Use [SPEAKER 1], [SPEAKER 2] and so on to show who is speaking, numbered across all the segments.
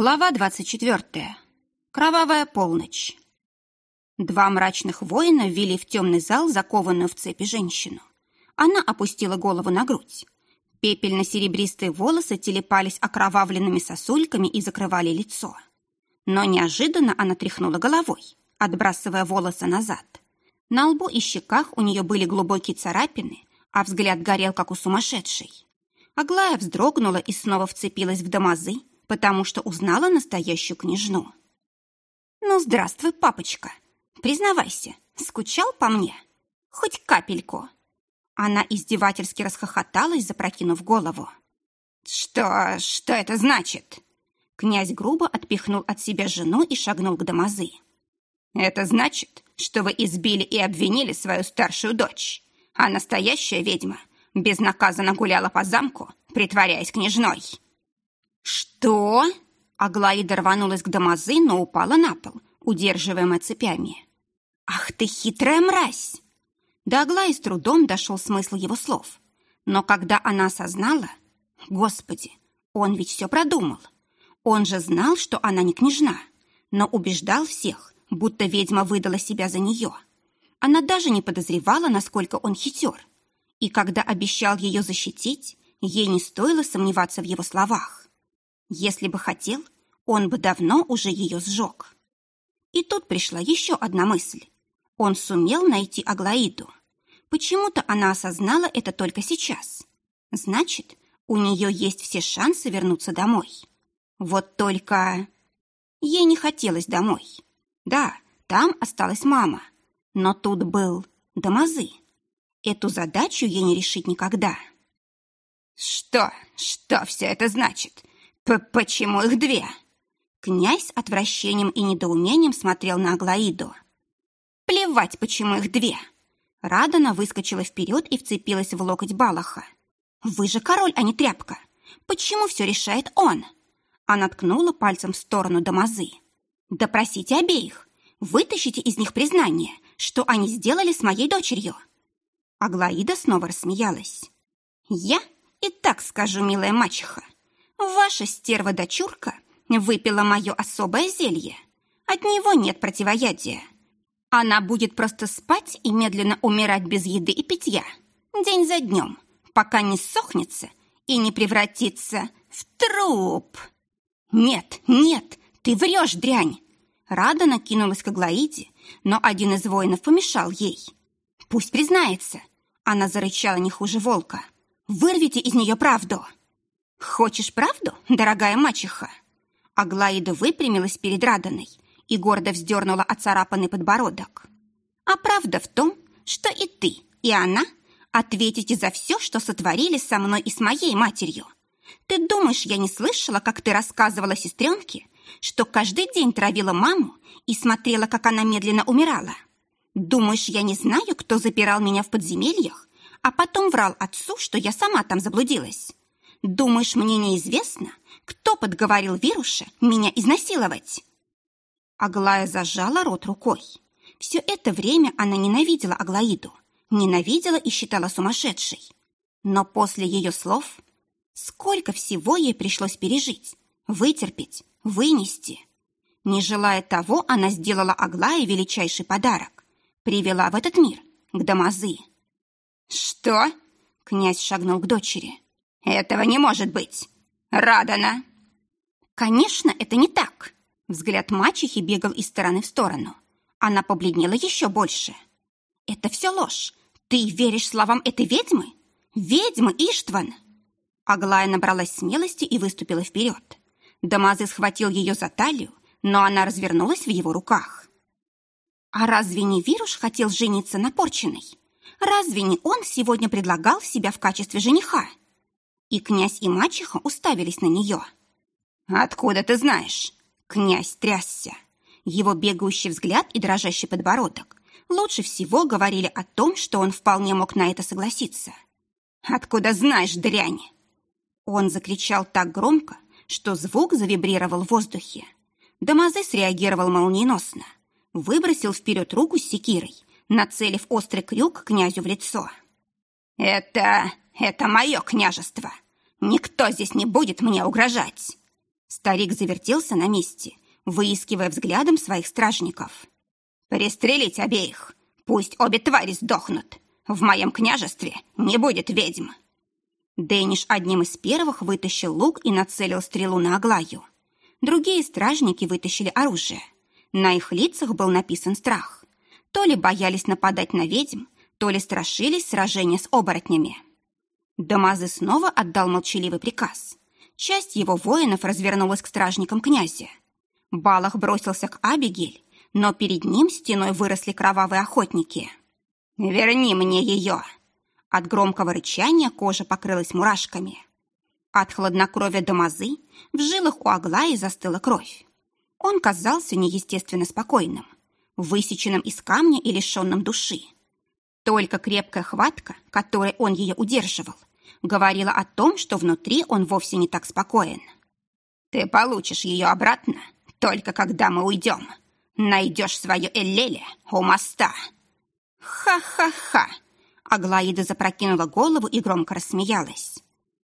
[SPEAKER 1] Глава 24. Кровавая полночь. Два мрачных воина ввели в темный зал закованную в цепи женщину. Она опустила голову на грудь. Пепельно-серебристые волосы телепались окровавленными сосульками и закрывали лицо. Но неожиданно она тряхнула головой, отбрасывая волосы назад. На лбу и щеках у нее были глубокие царапины, а взгляд горел, как у сумасшедшей. Аглая вздрогнула и снова вцепилась в домазы, потому что узнала настоящую княжну. «Ну, здравствуй, папочка. Признавайся, скучал по мне? Хоть капельку?» Она издевательски расхохоталась, запрокинув голову. «Что... что это значит?» Князь грубо отпихнул от себя жену и шагнул к Дамазы. «Это значит, что вы избили и обвинили свою старшую дочь, а настоящая ведьма безнаказанно гуляла по замку, притворяясь княжной». «Что?» Аглаида рванулась к Дамазы, но упала на пол, удерживаемая цепями. «Ах ты хитрая мразь!» До Аглаи с трудом дошел смысл его слов. Но когда она осознала... Господи, он ведь все продумал. Он же знал, что она не княжна, но убеждал всех, будто ведьма выдала себя за нее. Она даже не подозревала, насколько он хитер. И когда обещал ее защитить, ей не стоило сомневаться в его словах. Если бы хотел, он бы давно уже ее сжег. И тут пришла еще одна мысль. Он сумел найти Аглаиду. Почему-то она осознала это только сейчас. Значит, у нее есть все шансы вернуться домой. Вот только... Ей не хотелось домой. Да, там осталась мама. Но тут был Дамазы. Эту задачу ей не решить никогда. «Что? Что все это значит? П «Почему их две?» Князь с отвращением и недоумением смотрел на Аглаиду. «Плевать, почему их две!» Радана выскочила вперед и вцепилась в локоть Балаха. «Вы же король, а не тряпка! Почему все решает он?» Она ткнула пальцем в сторону Дамазы. «Допросите обеих! Вытащите из них признание, что они сделали с моей дочерью!» Аглаида снова рассмеялась. «Я и так скажу, милая мачеха, Ваша стерва-дочурка выпила мое особое зелье. От него нет противоядия. Она будет просто спать и медленно умирать без еды и питья. День за днем, пока не сохнется и не превратится в труп. Нет, нет, ты врешь, дрянь. Рада накинулась к Аглаиде, но один из воинов помешал ей. Пусть признается. Она зарычала не хуже волка. Вырвите из нее правду. «Хочешь правду, дорогая мачеха?» Аглаида выпрямилась перед Раданой и гордо вздернула оцарапанный подбородок. «А правда в том, что и ты, и она ответите за все, что сотворили со мной и с моей матерью. Ты думаешь, я не слышала, как ты рассказывала сестренке, что каждый день травила маму и смотрела, как она медленно умирала? Думаешь, я не знаю, кто запирал меня в подземельях, а потом врал отцу, что я сама там заблудилась?» Думаешь, мне неизвестно, кто подговорил Вируша меня изнасиловать?» Аглая зажала рот рукой. Все это время она ненавидела Аглаиду, ненавидела и считала сумасшедшей. Но после ее слов сколько всего ей пришлось пережить, вытерпеть, вынести. Не желая того, она сделала Аглае величайший подарок. Привела в этот мир, к Дамазы. «Что?» — князь шагнул к дочери. «Этого не может быть! Радана!» «Конечно, это не так!» Взгляд мачехи бегал из стороны в сторону. Она побледнела еще больше. «Это все ложь! Ты веришь словам этой ведьмы? Ведьмы, Иштван!» Аглая набралась смелости и выступила вперед. Дамазы схватил ее за талию, но она развернулась в его руках. «А разве не Вируш хотел жениться на Порченой? Разве не он сегодня предлагал себя в качестве жениха?» И князь и мачеха уставились на нее. «Откуда ты знаешь?» Князь трясся. Его бегающий взгляд и дрожащий подбородок лучше всего говорили о том, что он вполне мог на это согласиться. «Откуда знаешь, дрянь?» Он закричал так громко, что звук завибрировал в воздухе. Дамазе среагировал молниеносно. Выбросил вперед руку с секирой, нацелив острый крюк князю в лицо. «Это... это мое княжество. Никто здесь не будет мне угрожать!» Старик завертелся на месте, выискивая взглядом своих стражников. «Пристрелить обеих! Пусть обе твари сдохнут! В моем княжестве не будет ведьм!» Дэниш одним из первых вытащил лук и нацелил стрелу на Аглаю. Другие стражники вытащили оружие. На их лицах был написан страх. То ли боялись нападать на ведьм, то ли страшились сражения с оборотнями. Дамазы снова отдал молчаливый приказ. Часть его воинов развернулась к стражникам князя. Балах бросился к Абигель, но перед ним стеной выросли кровавые охотники. «Верни мне ее!» От громкого рычания кожа покрылась мурашками. От хладнокровия Дамазы в жилах у Аглаи застыла кровь. Он казался неестественно спокойным, высеченным из камня и лишенным души. Только крепкая хватка, которой он ее удерживал, говорила о том, что внутри он вовсе не так спокоен. «Ты получишь ее обратно, только когда мы уйдем. Найдешь свое Эллеле у моста». «Ха-ха-ха!» Аглаида запрокинула голову и громко рассмеялась.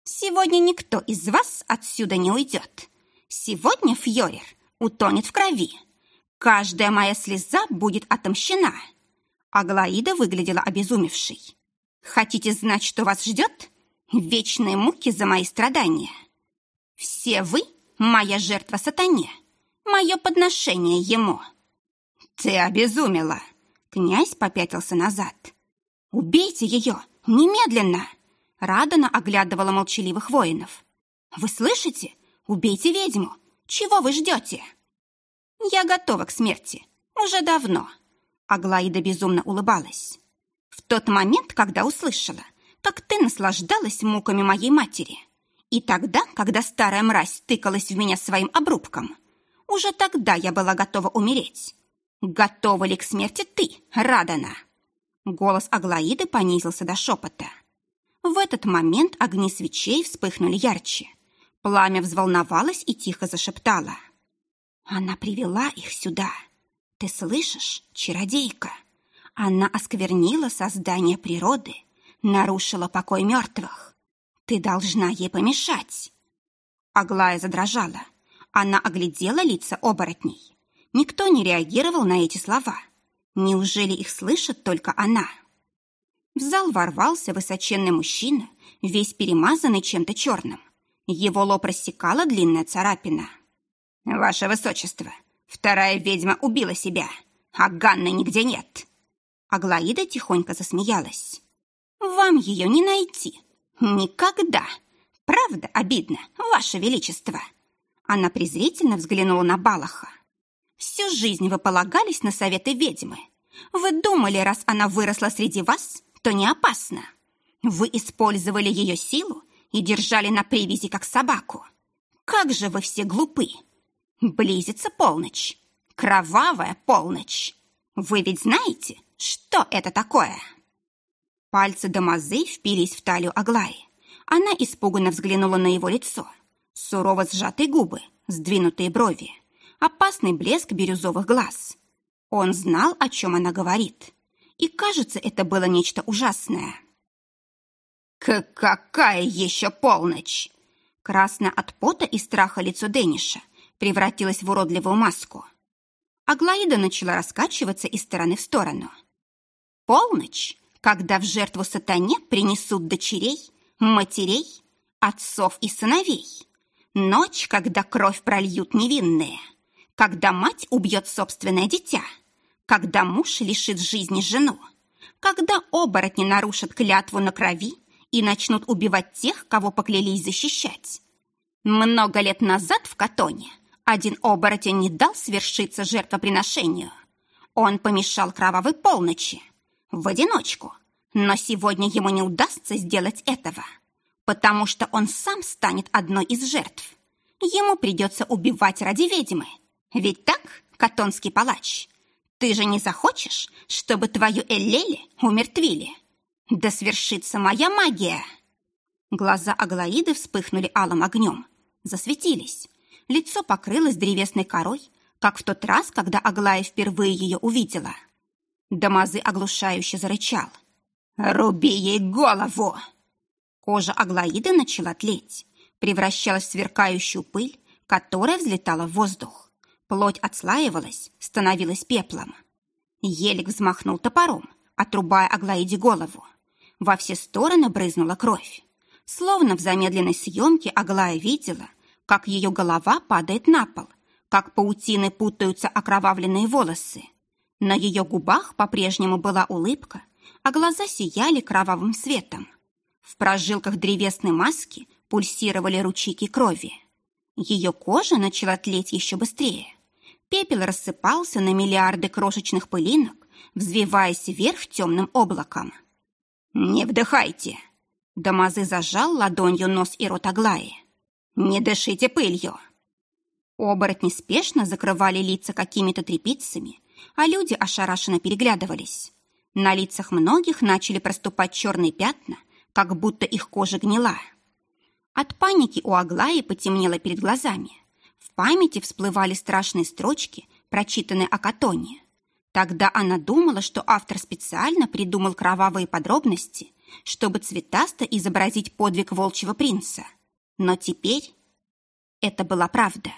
[SPEAKER 1] «Сегодня никто из вас отсюда не уйдет. Сегодня Фьорер утонет в крови. Каждая моя слеза будет отомщена». Аглаида выглядела обезумевшей. «Хотите знать, что вас ждет? Вечные муки за мои страдания. Все вы — моя жертва сатане, мое подношение ему». «Ты обезумела!» Князь попятился назад. «Убейте ее! Немедленно!» Радана оглядывала молчаливых воинов. «Вы слышите? Убейте ведьму! Чего вы ждете?» «Я готова к смерти. Уже давно». Аглаида безумно улыбалась. «В тот момент, когда услышала, как ты наслаждалась муками моей матери, и тогда, когда старая мразь тыкалась в меня своим обрубком, уже тогда я была готова умереть. Готова ли к смерти ты, Радана?» Голос Аглаиды понизился до шепота. В этот момент огни свечей вспыхнули ярче. Пламя взволновалось и тихо зашептало. Она привела их сюда. Ты слышишь, чародейка? Она осквернила создание природы, нарушила покой мертвых. Ты должна ей помешать. Аглая задрожала. Она оглядела лица оборотней. Никто не реагировал на эти слова. Неужели их слышит только она? В зал ворвался высоченный мужчина, весь перемазанный чем-то черным. Его лоб рассекала длинная царапина. «Ваше высочество, вторая ведьма убила себя, а Ганны нигде нет». Аглаида тихонько засмеялась. «Вам ее не найти. Никогда. Правда обидно, ваше величество». Она презрительно взглянула на Балаха. «Всю жизнь вы полагались на советы ведьмы. Вы думали, раз она выросла среди вас, то не опасно. Вы использовали ее силу и держали на привязи, как собаку. Как же вы все глупы!» Близится полночь. Кровавая полночь. Вы ведь знаете, что это такое? Пальцы Дамазы впились в талию Аглаи. Она испуганно взглянула на его лицо. Сурово сжатые губы, сдвинутые брови, опасный блеск бирюзовых глаз. Он знал, о чем она говорит. И, кажется, это было нечто ужасное. «К «Какая еще полночь?» Красное от пота и страха лицо Дениша превратилась в уродливую маску. Аглаида начала раскачиваться из стороны в сторону. Полночь, когда в жертву сатане принесут дочерей, матерей, отцов и сыновей. Ночь, когда кровь прольют невинные. Когда мать убьет собственное дитя. Когда муж лишит жизни жену. Когда оборотни нарушат клятву на крови и начнут убивать тех, кого поклялись защищать. Много лет назад в Катоне один оборотень не дал свершиться жертвоприношению. Он помешал кровавой полночи. В одиночку. Но сегодня ему не удастся сделать этого, потому что он сам станет одной из жертв. Ему придется убивать ради ведьмы. Ведь так, катонский палач? Ты же не захочешь, чтобы твою Эллели умертвили? Да свершится моя магия!» Глаза Аглаиды вспыхнули алым огнем, засветились, лицо покрылось древесной корой, как в тот раз, когда Аглая впервые ее увидела. Дамазы оглушающе зарычал. «Руби ей голову!» Кожа Аглаиды начала тлеть, превращалась в сверкающую пыль, которая взлетала в воздух. Плоть отслаивалась, становилась пеплом. Елик взмахнул топором, отрубая Аглаиде голову. Во все стороны брызнула кровь. Словно в замедленной съемке Аглая видела, как ее голова падает на пол, как паутины путаются окровавленные волосы. На ее губах по-прежнему была улыбка, а глаза сияли кровавым светом. В прожилках древесной маски пульсировали ручейки крови. Ее кожа начала тлеть еще быстрее. Пепел рассыпался на миллиарды крошечных пылинок, взвиваясь вверх темным облаком. «Не вдыхайте!» Дамазы зажал ладонью нос и рот Аглаи. «Не дышите пылью!» Оборотни спешно закрывали лица какими-то тряпицами, а люди ошарашенно переглядывались. На лицах многих начали проступать черные пятна, как будто их кожа гнила. От паники у Аглаи потемнело перед глазами. В памяти всплывали страшные строчки, прочитанные о Катоне. Тогда она думала, что автор специально придумал кровавые подробности, чтобы цветасто изобразить подвиг волчьего принца. Но теперь это была правда.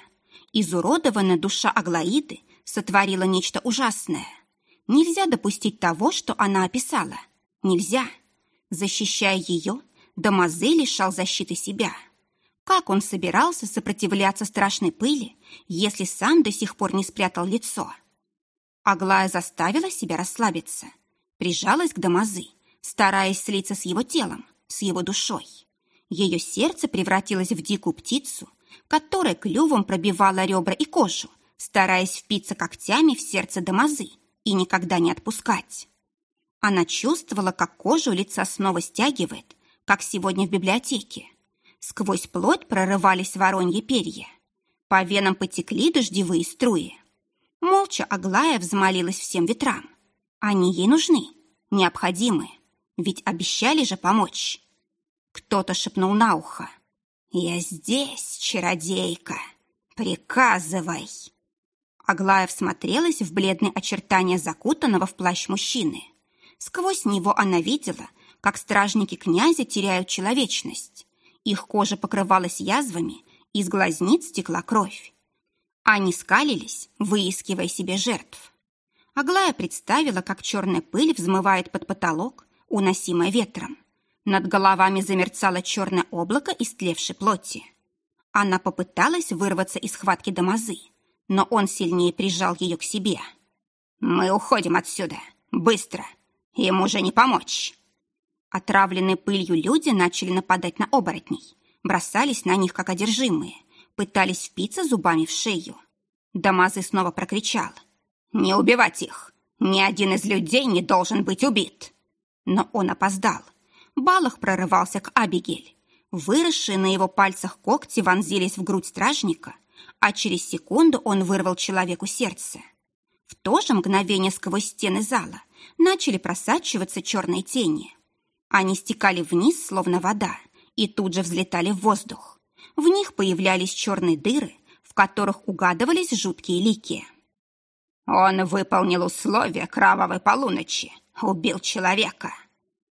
[SPEAKER 1] Изуродованная душа Аглаиды сотворила нечто ужасное. Нельзя допустить того, что она описала. Нельзя. Защищая ее, Дамазе лишал защиты себя. Как он собирался сопротивляться страшной пыли, если сам до сих пор не спрятал лицо? Аглая заставила себя расслабиться, прижалась к Дамазы, стараясь слиться с его телом, с его душой. Ее сердце превратилось в дикую птицу, которая клювом пробивала ребра и кожу, стараясь впиться когтями в сердце Дамазы и никогда не отпускать. Она чувствовала, как кожу лица снова стягивает, как сегодня в библиотеке. Сквозь плоть прорывались вороньи перья. По венам потекли дождевые струи. Молча Аглая взмолилась всем ветрам. Они ей нужны, необходимы, ведь обещали же помочь. Кто-то шепнул на ухо. «Я здесь, чародейка! Приказывай!» Аглая всмотрелась в бледные очертания закутанного в плащ мужчины. Сквозь него она видела, как стражники князя теряют человечность. Их кожа покрывалась язвами, из глазниц текла кровь. Они скалились, выискивая себе жертв. Аглая представила, как черная пыль взмывает под потолок, уносимая ветром. Над головами замерцало черное облако истлевшей плоти. Она попыталась вырваться из схватки Дамазы, но он сильнее прижал ее к себе. «Мы уходим отсюда! Быстро! Ему уже не помочь!» Отравленные пылью люди начали нападать на оборотней, бросались на них как одержимые, пытались впиться зубами в шею. Дамазы снова прокричал. «Не убивать их! Ни один из людей не должен быть убит!» Но он опоздал. Балах прорывался к Абигель. Выросшие на его пальцах когти вонзились в грудь стражника, а через секунду он вырвал человеку сердце. В то же мгновение сквозь стены зала начали просачиваться черные тени. Они стекали вниз, словно вода, и тут же взлетали в воздух. В них появлялись черные дыры, в которых угадывались жуткие лики. Он выполнил условия кровавой полуночи, убил человека.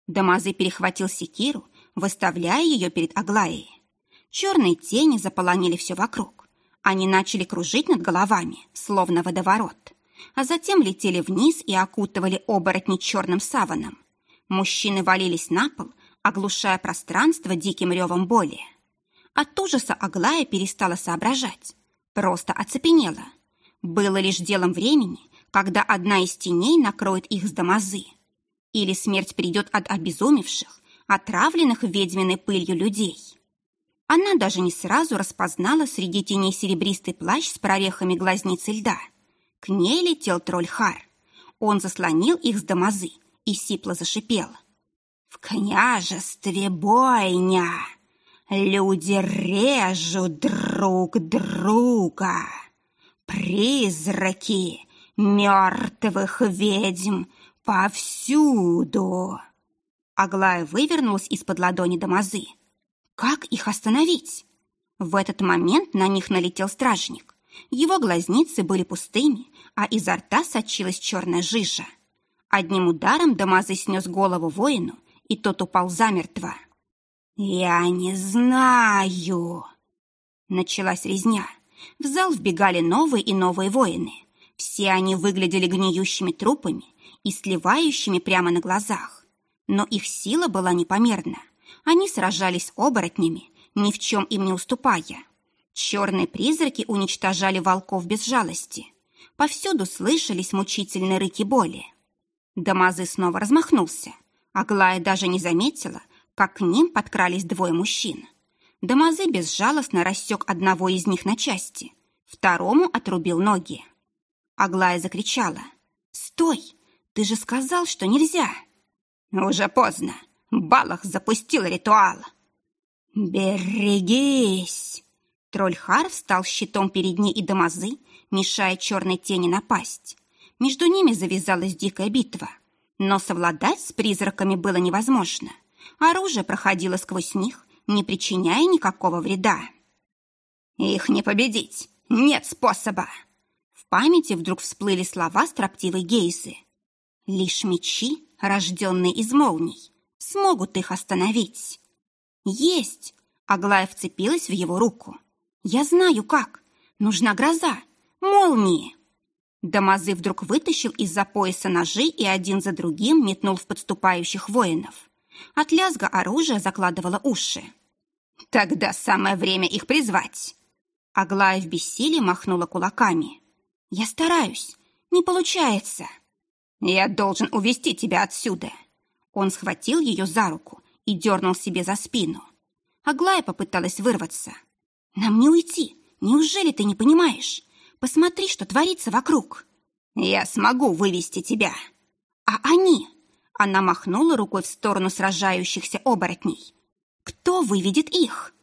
[SPEAKER 1] Дамазы перехватил секиру, выставляя ее перед Аглаей. Черные тени заполонили все вокруг. Они начали кружить над головами, словно водоворот, а затем летели вниз и окутывали оборотни черным саваном. Мужчины валились на пол, оглушая пространство диким ревом боли. От ужаса Аглая перестала соображать, просто оцепенела. Было лишь делом времени, когда одна из теней накроет их с Дамазы. Или смерть придет от обезумевших, отравленных ведьминой пылью людей. Она даже не сразу распознала среди теней серебристый плащ с прорехами глазницы льда. К ней летел тролль Хар. Он заслонил их с домазы и сипло зашипел. «В княжестве бойня! Люди режут друг друга! Призраки мертвых ведьм «Повсюду!» Аглая вывернулась из-под ладони Дамазы. «Как их остановить?» В этот момент на них налетел стражник. Его глазницы были пустыми, а изо рта сочилась черная жижа. Одним ударом Дамазы снес голову воину, и тот упал замертво. «Я не знаю!» Началась резня. В зал вбегали новые и новые воины. Все они выглядели гниющими трупами и сливающими прямо на глазах. Но их сила была непомерна. Они сражались оборотнями, ни в чем им не уступая. Черные призраки уничтожали волков без жалости. Повсюду слышались мучительные рыки боли. Дамазы снова размахнулся. Аглая даже не заметила, как к ним подкрались двое мужчин. Дамазы безжалостно рассек одного из них на части, второму отрубил ноги. Аглая закричала. «Стой! Ты же сказал, что нельзя!» «Уже поздно. Балах запустил ритуал». «Берегись!» Тролль-Хар встал щитом перед ней и Дамазы, мешая черной тени напасть. Между ними завязалась дикая битва. Но совладать с призраками было невозможно. Оружие проходило сквозь них, не причиняя никакого вреда. «Их не победить! Нет способа!» В памяти вдруг всплыли слова строптивой Гейзы. «Лишь мечи, рожденные из молний, смогут их остановить». «Есть!» Аглая вцепилась в его руку. «Я знаю, как. Нужна гроза, молнии». Дамазы вдруг вытащил из-за пояса ножи и один за другим метнул в подступающих воинов. От лязга оружия закладывало уши. Тогда самое время их призвать. Аглая в бессилии махнула кулаками. Я стараюсь. Не получается. Я должен увести тебя отсюда. Он схватил ее за руку и дернул себе за спину. Аглая попыталась вырваться. Нам не уйти. Неужели ты не понимаешь? Посмотри, что творится вокруг. Я смогу вывести тебя. А они? Она махнула рукой в сторону сражающихся оборотней. Кто выведет их?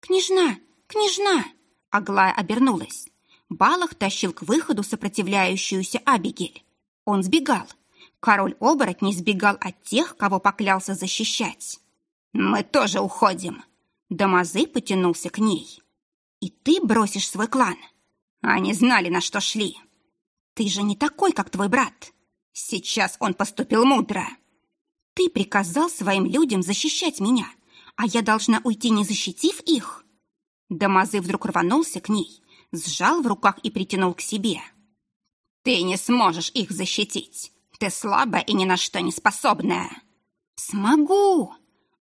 [SPEAKER 1] Княжна, княжна! Аглая обернулась. Балах тащил к выходу сопротивляющуюся Абигель. Он сбегал. Король оборотней сбегал от тех, кого поклялся защищать. «Мы тоже уходим!» Дамазы потянулся к ней. «И ты бросишь свой клан?» «Они знали, на что шли!» «Ты же не такой, как твой брат!» «Сейчас он поступил мудро!» «Ты приказал своим людям защищать меня, а я должна уйти, не защитив их?» Дамазы вдруг рванулся к ней, сжал в руках и притянул к себе. «Ты не сможешь их защитить. Ты слабая и ни на что не способная». «Смогу!»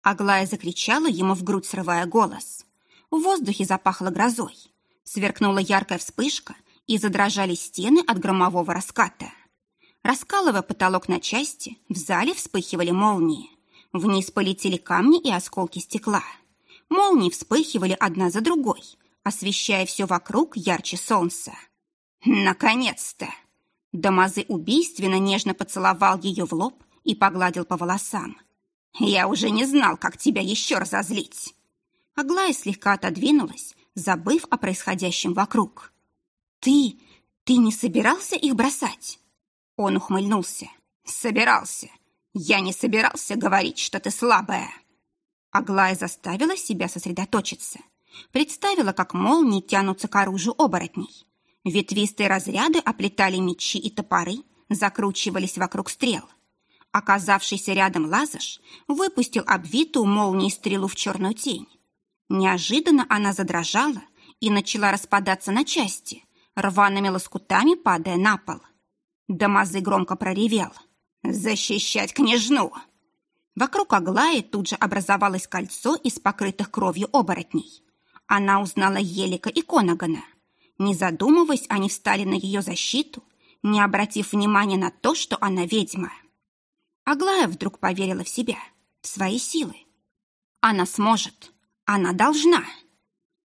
[SPEAKER 1] Аглая закричала ему в грудь, срывая голос. В воздухе запахло грозой. Сверкнула яркая вспышка, и задрожали стены от громового раската. Раскалывая потолок на части, в зале вспыхивали молнии. Вниз полетели камни и осколки стекла. Молнии вспыхивали одна за другой, освещая все вокруг ярче солнца. «Наконец-то!» Дамазы убийственно нежно поцеловал ее в лоб и погладил по волосам. «Я уже не знал, как тебя еще разозлить!» Аглая слегка отодвинулась, забыв о происходящем вокруг. «Ты... ты не собирался их бросать?» Он ухмыльнулся. «Собирался. Я не собирался говорить, что ты слабая. Аглая заставила себя сосредоточиться. Представила, как молнии тянутся к оружию оборотней. Ветвистые разряды оплетали мечи и топоры, закручивались вокруг стрел. Оказавшийся рядом Лазаш выпустил обвитую молнией стрелу в черную тень. Неожиданно она задрожала и начала распадаться на части, рваными лоскутами падая на пол. Дамазы громко проревел — «Защищать княжну!» Вокруг Аглаи тут же образовалось кольцо из покрытых кровью оборотней. Она узнала Елика и Конагана. Не задумываясь, они встали на ее защиту, не обратив внимания на то, что она ведьма. Аглая вдруг поверила в себя, в свои силы. Она сможет, она должна.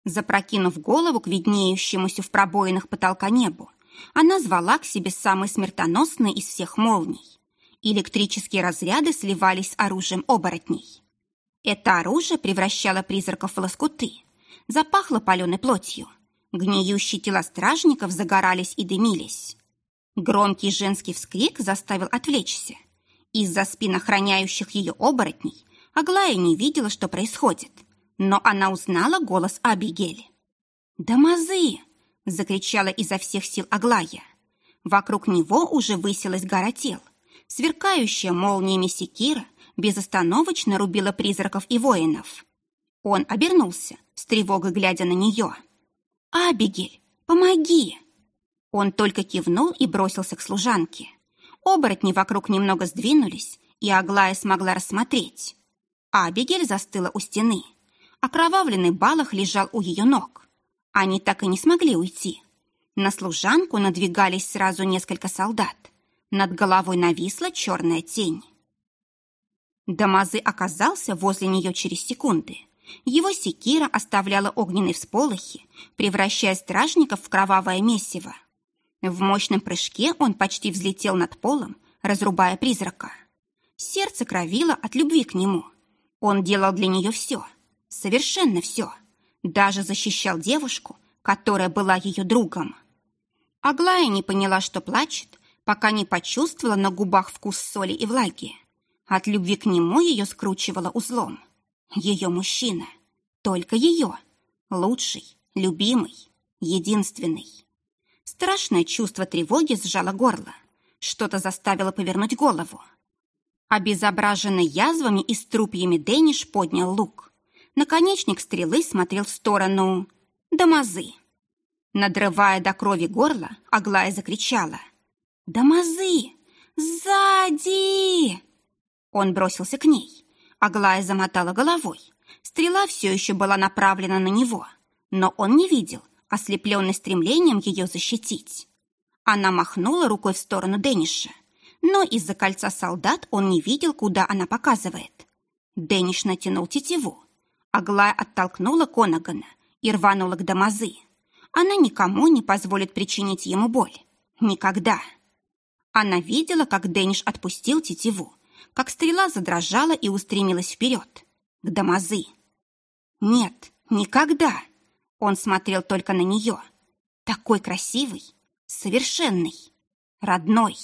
[SPEAKER 1] Запрокинув голову к виднеющемуся в пробоинах потолка небу, она звала к себе самый смертоносный из всех молний. Электрические разряды сливались с оружием оборотней. Это оружие превращало призраков в лоскуты. Запахло паленой плотью. Гниющие тела стражников загорались и дымились. Громкий женский вскрик заставил отвлечься. Из-за спин охраняющих ее оборотней Аглая не видела, что происходит, но она узнала голос Абигели. «Дамазы!» — закричала изо всех сил Аглая. Вокруг него уже высилась гора тел, Сверкающая молниями секира безостановочно рубила призраков и воинов. Он обернулся, с тревогой глядя на нее. «Абигель, Помоги!» Он только кивнул и бросился к служанке. Оборотни вокруг немного сдвинулись, и Аглая смогла рассмотреть. Абигель застыла у стены. Окровавленный балах лежал у ее ног. Они так и не смогли уйти. На служанку надвигались сразу несколько солдат. Над головой нависла черная тень. Дамазы оказался возле нее через секунды. Его секира оставляла огненные всполохи, превращая стражников в кровавое месиво. В мощном прыжке он почти взлетел над полом, разрубая призрака. Сердце кровило от любви к нему. Он делал для нее все, совершенно все. Даже защищал девушку, которая была ее другом. Аглая не поняла, что плачет, пока не почувствовала на губах вкус соли и влаги. От любви к нему ее скручивало узлом. Ее мужчина. Только ее. Лучший, любимый, единственный. Страшное чувство тревоги сжало горло. Что-то заставило повернуть голову. Обезображенный язвами и струпьями Дэниш поднял лук. Наконечник стрелы смотрел в сторону Дамазы. Надрывая до крови горло, Аглая закричала. «Дамазы! Сзади!» Он бросился к ней. Аглая замотала головой. Стрела все еще была направлена на него, но он не видел, ослепленный стремлением ее защитить. Она махнула рукой в сторону Дэниша, но из-за кольца солдат он не видел, куда она показывает. Дэниш натянул тетиву. Аглая оттолкнула Конагана и рванула к Дамазы. Она никому не позволит причинить ему боль. Никогда. Она видела, как Дэниш отпустил тетиву, как стрела задрожала и устремилась вперед, к Дамазы. Нет, никогда. Он смотрел только на нее. Такой красивый, совершенный, родной.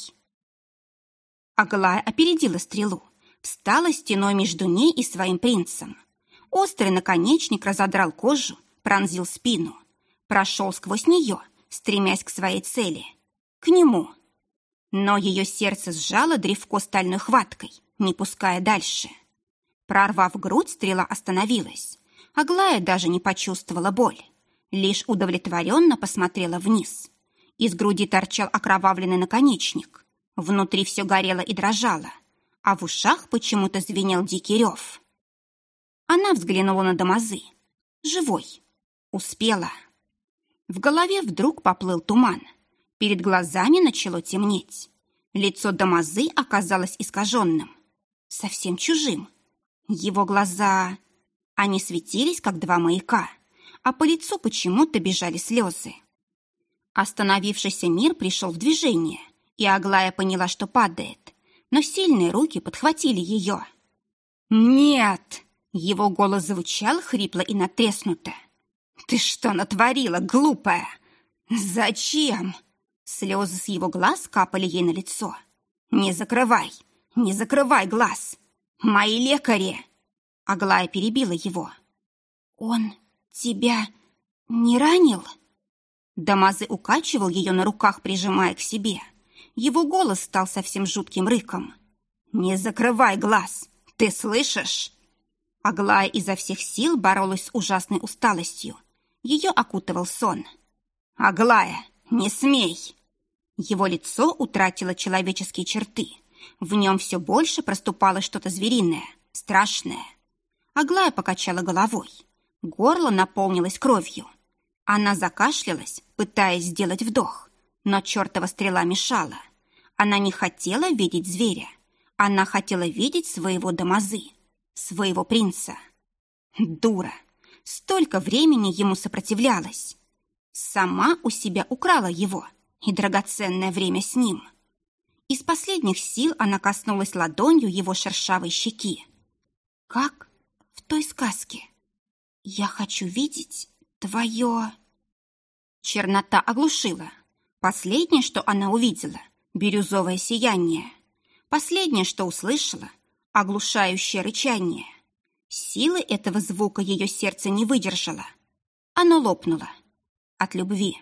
[SPEAKER 1] Аглая опередила стрелу, встала стеной между ней и своим принцем. Острый наконечник разодрал кожу, пронзил спину, прошел сквозь нее, стремясь к своей цели, к нему. Но ее сердце сжало древко стальной хваткой, не пуская дальше. Прорвав грудь, стрела остановилась. Аглая даже не почувствовала боль, лишь удовлетворенно посмотрела вниз. Из груди торчал окровавленный наконечник. Внутри все горело и дрожало, а в ушах почему-то звенел дикий рев. Она взглянула на Дамазы. Живой. Успела. В голове вдруг поплыл туман. Перед глазами начало темнеть. Лицо Дамазы оказалось искаженным. Совсем чужим. Его глаза... Они светились, как два маяка, а по лицу почему-то бежали слезы. Остановившийся мир пришел в движение, и Аглая поняла, что падает, но сильные руки подхватили ее. «Нет!» — его голос звучал хрипло и натреснуто. «Ты что натворила, глупая? Зачем?» Слезы с его глаз капали ей на лицо. «Не закрывай! Не закрывай глаз! Мои лекари!» Аглая перебила его. «Он тебя не ранил?» Дамазы укачивал ее на руках, прижимая к себе. Его голос стал совсем жутким рыком. «Не закрывай глаз! Ты слышишь?» Аглая изо всех сил боролась с ужасной усталостью. Ее окутывал сон. «Аглая, не смей!» Его лицо утратило человеческие черты. В нем все больше проступало что-то звериное, страшное. Аглая покачала головой. Горло наполнилось кровью. Она закашлялась, пытаясь сделать вдох, но чертова стрела мешала. Она не хотела видеть зверя. Она хотела видеть своего домазы, своего принца. Дура! Столько времени ему сопротивлялась. Сама у себя украла его — и драгоценное время с ним. Из последних сил она коснулась ладонью его шершавой щеки. Как в той сказке. «Я хочу видеть твое...» Чернота оглушила. Последнее, что она увидела — бирюзовое сияние. Последнее, что услышала — оглушающее рычание. Силы этого звука ее сердце не выдержало. Оно лопнуло от любви.